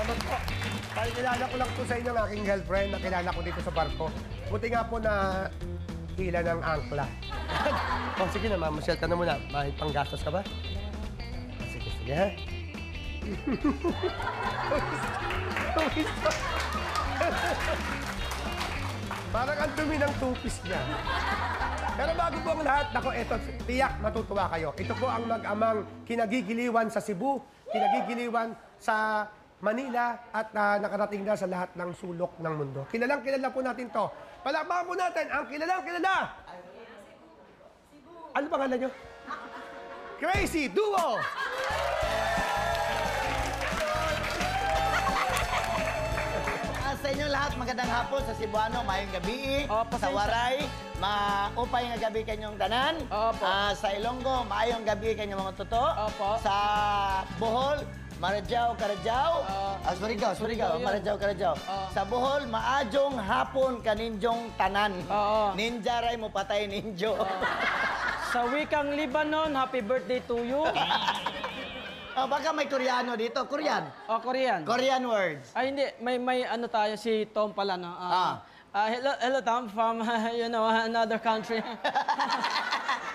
Salamat po. Pakilala ko lang po sa inyo ang aking girlfriend na kilala ko dito sa barko. Buti nga po na hila ng angkla. oh, sige na, mamasyal ka na muna. May panggastos ka ba? Sige, sige ha. Tuwis pa. Parang ang dumi ng tupis niya. Pero bago po ang lahat, nako, eto, tiyak matutuwa kayo. Ito po ang mag-amang kinagigiliwan sa Cebu, kinagigiliwan sa Manila, at ah, nakarating na sa lahat ng sulok ng mundo. Kilalang kilala po natin to. Palakpakan po natin ang kilalang kilala. Ano pangalan nyo? Crazy Duo! Ah, sa inyo lahat, magandang hapon sa Cebuano, mayong gabi. Oh, sa. Waray, maupay nga gabi kanyong tanan. Opo. Ah, sa Ilonggo, maayong gabi kanyong mga toto. Opo. Sa Bohol, Marajao, Karajao. Ah, Ah, Surigao, Surigao, Surigao yun. Marajao, Karajao. Ah. Sa Bohol, maadjong hapon kaninjong tanan. Oo. Ninja ray mo patay ninjo. Sa wikang Lebanon, happy birthday to you. oh, baka may Koreano dito. Korean. O, Korean. Korean words. Ay, hindi. May, may ano tayo, si Tom pala, no? Ah. ah, hello, hello, Tom, from, you know, another country.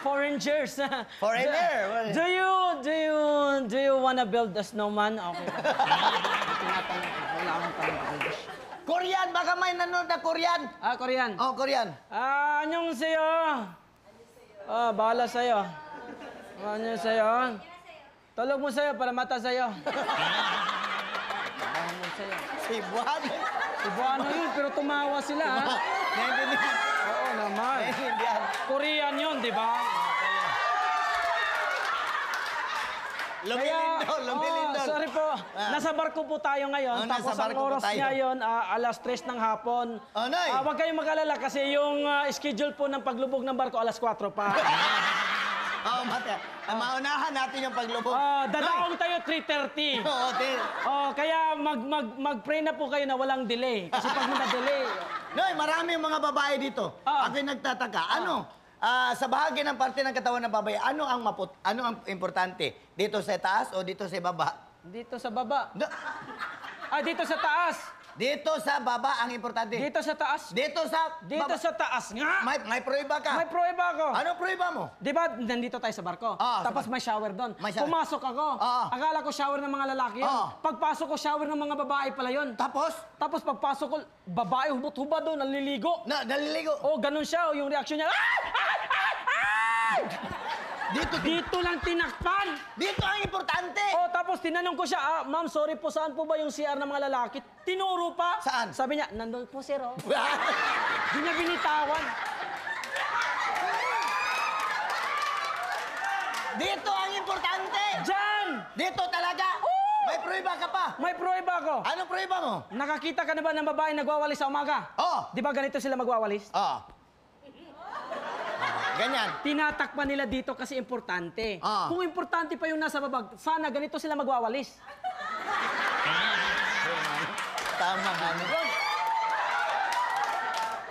Foreigners. Foreigner. Do you, do you, do you wanna build a snowman? Okay. Tinatanong ko. Wala akong tanong ko. Korean, baka may nanonood na Korean. Ah, Korean. Oh, Korean. Ah, anyong sa'yo? Ah, bahala sa'yo. Ah, Anyong sa'yo? Tulog mo sa'yo para mata sa'yo. Bahala mo sa'yo. Cebuan. Cebuano yun, pero tumawa sila, ha? Naiintindihan. Oo naman. Naiintindihan. Korean yun, di ba? Lumilindol, lumilindol. oh, sorry po. Ah. Nasa barko po tayo ngayon. Oh, nasa Tapos ang barko po oras tayo. ngayon, ah, alas 3 ng hapon. Oh, Nay. Ah, huwag kayong mag-alala kasi yung ah, schedule po ng paglubog ng barko alas 4 pa. Oo, mate. Ah, Maunahan natin yung paglubog. Ah, dadaong tayo 3.30. Oo, te. Oh, kaya mag mag mag-pray na po kayo na walang delay. Kasi pag na-delay, Noy, maraming mga babae dito. Ah. Ako'y nagtataka. Ano? Ah, sa bahagi ng parte ng katawan ng babae, ano ang maput ano ang importante? Dito sa taas o dito sa baba? dito sa baba. No, Ah, dito sa taas. Dito sa baba ang importante. Dito sa taas. Dito sa Dito baba. sa taas nga. May, may prueba ka. May prueba ako. Ano prueba mo? Di ba, nandito tayo sa barko? Sa Tapos barko. may shower doon. May shower. Pumasok ako. Ah. Akala ko shower ng mga lalaki yun. Ah. Pagpasok ko, shower ng mga babae pala yun. Tapos, Tapos pagpasok ko, babae hubot-hubad doon, naliligo. na, naliligo. Oh, ganun siya. Oh, yung reaction niya, "Ah! Ah! Ah! Dito, Dito lang tinakpan. dito ang importante. Oh, tapos tinanong ko siya, ah, ma'am, sorry po, saan po ba yung CR ng mga lalaki? Tinuro pa. Saan? Sabi niya, nandun po, sir, oh. Hindi niya binitawan. dito ang importante. Diyan! Dito talaga. May prueba ka pa. May prueba ko. Ano prueba mo? Nakakita ka na ba ng babae nagwawalis sa umaga? Oh. Di ba ganito sila magwawalis? Oh. Ganyan. Tinatakpan nila dito kasi importante. Ah. Kung importante pa yung nasa babag, sana ganito sila magwawalis. Tama nga. no?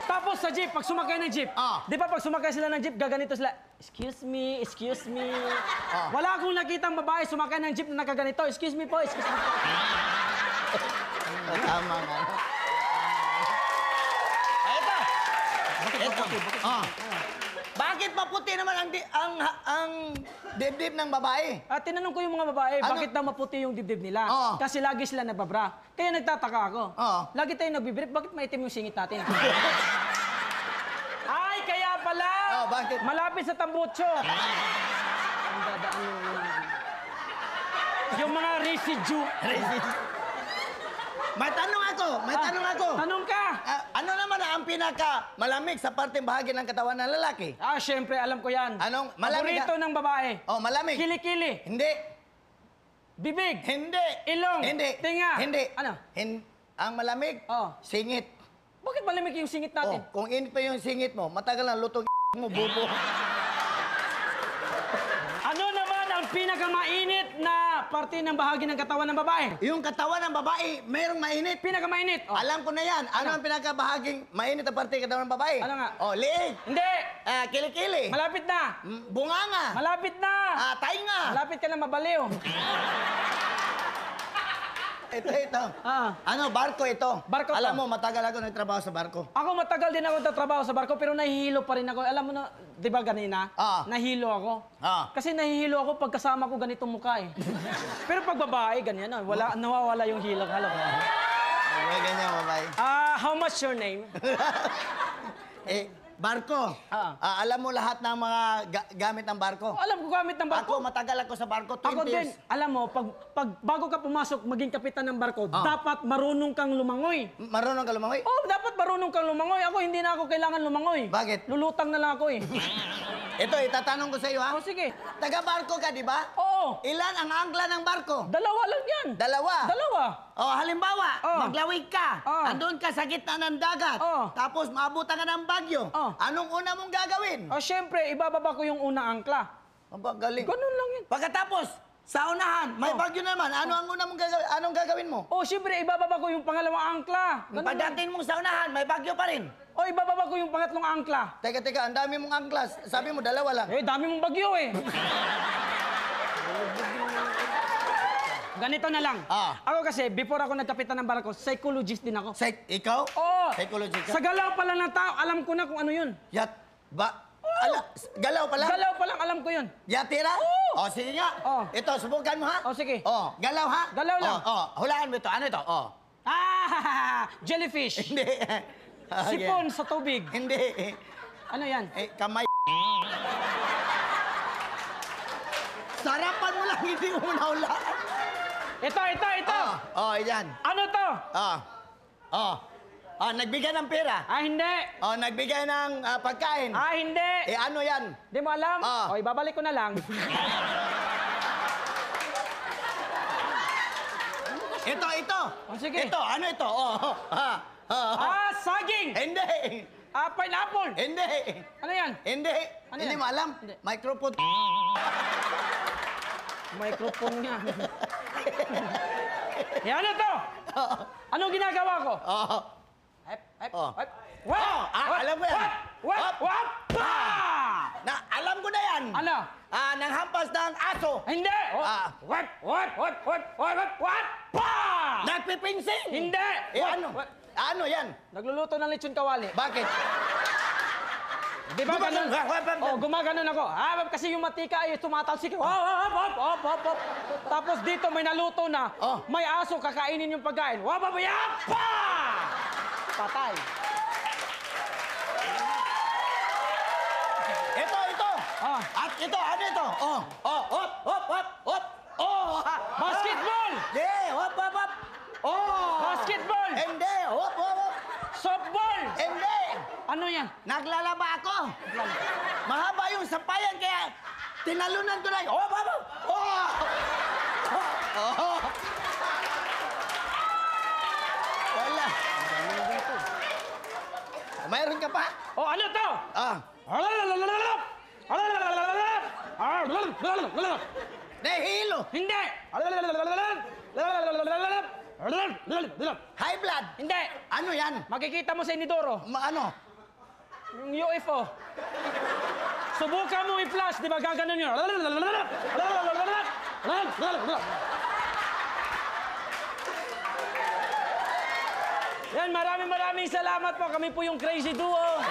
Tapos sa jeep, pag sumakay ng jeep, Ah. di ba pag sumakay sila ng jeep, gaganito sila, excuse me, excuse me. Ah. Wala akong nakitang babae sumakay ng jeep na nakaganito, excuse me po, excuse me po. Oh, Tama nga. no? Ah, Ito. Ito. Ah. Bakit maputi naman ang, di, ang, ang dibdib ng babae? At tinanong ko yung mga babae, Ano? bakit daw maputi yung dibdib nila? Oo. Kasi lagi sila nababra. Kaya nagtataka ako. Oo. Lagi tayo nagbibrip, bakit maitim yung singit natin? Ay, kaya pala! Oh, bakit? Malapit sa tambutso. Ang dadaan yung... Yung mga residue. May tanong ako, may tanong ako. Tanong ka! Ah, ano naman ang pinaka malamig sa parteng bahagi ng katawan ng lalaki? Ah, syempre, alam ko yan. Anong malamig Paborito ng babae. Oh, malamig. Kilikili. Hindi. Bibig. Hindi. Ilong. Hindi. Tinga. Hindi. Ano? Hin- ang malamig, Oh. singit. Bakit malamig yung singit natin? Oh, kung init pa yung singit mo, matagal na lutong mo, bubo. Ano naman ang pinakamainit na parte ng bahagi ng katawan ng babae? yung katawan ng babae, merong mainit. Pinakamainit. Oh. Alam ko na yan. Ano, ang pinakabahaging mainit na parte ng katawan ng babae? Ano nga? Oh, liig. Hindi. Ah, kilikili. Malapit na. Mm, Bunganga. Malapit na. Ah, tainga. Malapit ka na mabaliw. Ito, ito. Ah. Ano, barko ito. Barko to. Alam mo, matagal ako nagtrabaho sa barko. Ako matagal din ako nagtatrabaho sa barko pero nahihilo pa rin ako. Alam mo na, di ba ganina? Ah. Nahilo ako. Ah. Kasi nahihilo ako pag kasama ko ganitong mukha eh. pero pag babae, ganyan na. Wala, nawawala yung hilog. Halo. Ay, ganyan, babae. Ah, how much your name? Eh, barko. Ah. Ah, alam mo lahat ng mga ga- gamit ng barko. Alam ko gamit ng barko. Ako, matagal ako sa barko, 20 Ako din, years. alam mo, pag, pag bago ka pumasok maging kapitan ng barko, Ah. dapat marunong kang lumangoy. Marunong ka lumangoy? Oh, dapat marunong kang lumangoy. Ako hindi na ako kailangan lumangoy. Bakit? Lulutang na lang ako eh. Ito, itatanong ko sa iyo, ha? oh, sige. Taga-barko ka, di ba? Oo. Ilan ang angla ng barko? Dalawa lang yan. Dalawa. Dalawa. Oh, halimbawa, Oh. maglawig ka. Oh. Andun ka sa gitna ng dagat. Oh. Tapos maabutan ka ng bagyo. Oh. Anong una mong gagawin? O, syempre, ibababa ko yung unang angkla. Aba, galing. Ganun lang yun. Pagkatapos, sa unahan, may Oh. bagyo naman. Ano ang una mong gagawin? Anong gagawin mo? O, syempre, ibababa ko yung pangalawang angkla. Ganun. Pagdating mo sa unahan, may bagyo pa rin. O, ibababa ko yung pangatlong angkla. Teka, teka, ang dami mong angklas. Sabi mo, dalawa lang. Eh, dami mong bagyo eh. Ganito na lang. Ah. Ako kasi, before ako nagkapitan ng barko, psychologist din ako. Psych, ikaw? Oo. Psychology ka? Sa galaw pa lang ng tao, alam ko na kung ano yun. Yat, ba? Ala, galaw pa lang? Galaw pa lang, alam ko yun. Yatira? Oo. O, sige nga. Oo. Ito, subukan mo ha? O, sige. O, galaw ha? Galaw lang. O, o, hulaan mo ito. Ano ito? O. Ah, jellyfish. Hindi. Okay. Sipon sa tubig. Hindi. Ano yan? Eh, kamay. Sarapan mo lang, hindi mo nahulaan. Ito, ito, ito. Oh, oh, yan. Ano to? Oh. Oh. Oh, nagbigay ng pera. Ah, hindi. Oh, nagbigay ng ah, pagkain. Ah, hindi. Eh, ano yan? Di mo alam? Ah. O, ibabalik ko na lang. Ito, ito. Oh, sige. Ito, ano ito? Oh, oh. Ah, ah, ah. ah, saging. Hindi. Ah, pineapple. Hindi. Ano yan? Hindi. Ano Hindi yan? mo alam. Hindi. Microphone. Microphone nga. eh, ano to? Anong ginagawa ko? Oh. Hep, hep, Oh. hep. Wap! Ah, Wap! alam ko yan. Wap! Wap! Wap! Pa! Na, alam ko na yan. Ano? Ah, nang hampas ng aso. Hindi! Oh. Ah. Wap! Wap! Wap! Wap! Wap! Wap! Wap! Pa! Nagpipinsing. Hindi! Eh, Wap! ano? Wap! Ano yan? Nagluluto ng lechon kawali. Bakit? Di ba ganun? Oh, gumaganon ako. Ah, kasi yung matika ay tumatalsik. Hop, hop, hop, hop, hop, hop. Tapos dito may naluto na. Oh. May aso kakainin yung pagkain. Wap, yap! Pa! Patay. Ito, ito. Ah. At ito, ano ito? Oh, oh, hop, hop, hop, hop. Oh, ha, Basketball! Hindi, hop, hop, hop. Oh. Basketball! Hindi, hop, hop, hop. Softball! Hindi. Ano yan? Naglalaba ako. Mahaba yung sampayan, kaya tinalunan ko na. yun. Hop, hop. Oh. Oh. oh. Wala. Mayroon ka pa? Oh, ano to? Ah. Nahihilo. Hindi! High blood. Hindi! Ano yan? Makikita mo sa inidoro, Ma ano? Yung UFO. Subukan mo i-flash, di ba gaganon yun? Yan, maraming maraming salamat po. Kami po yung Crazy Duo.